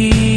keep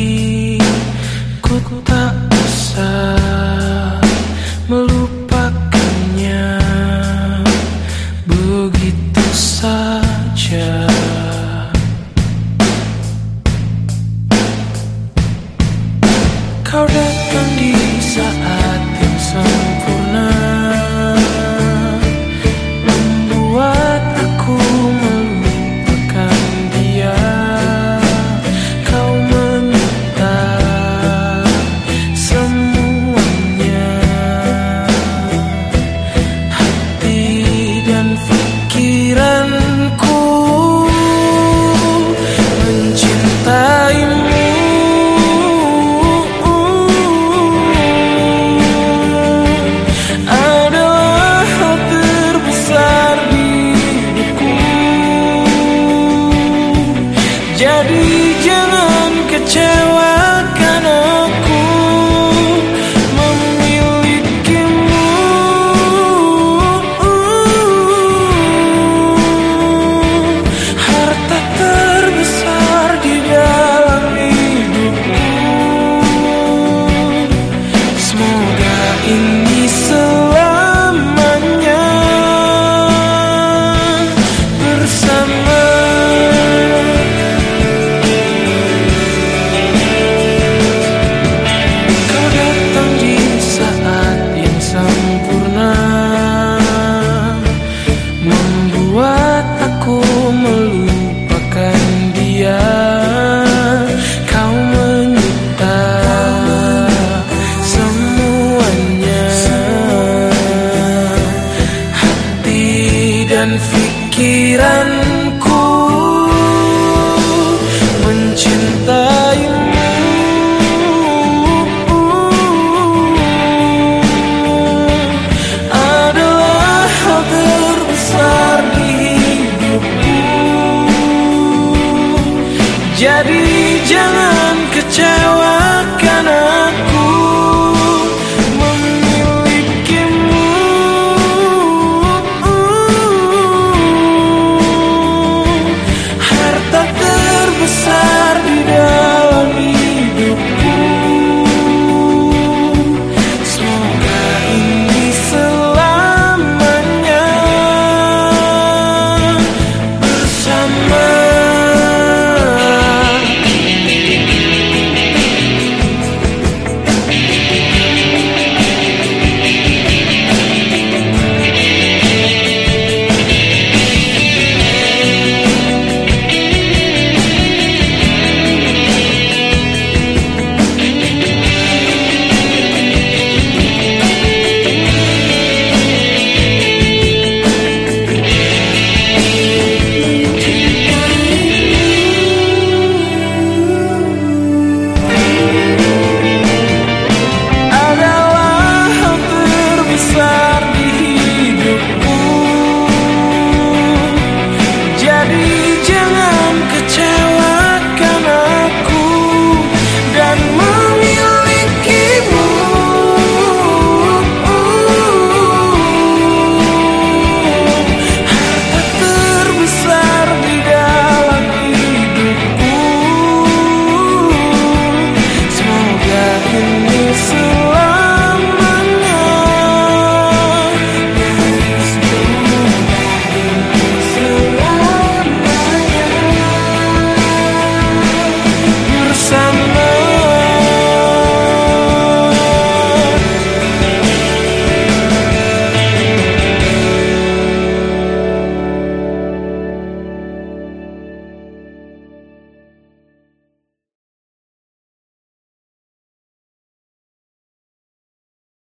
Jadi jangan kecewakan aku.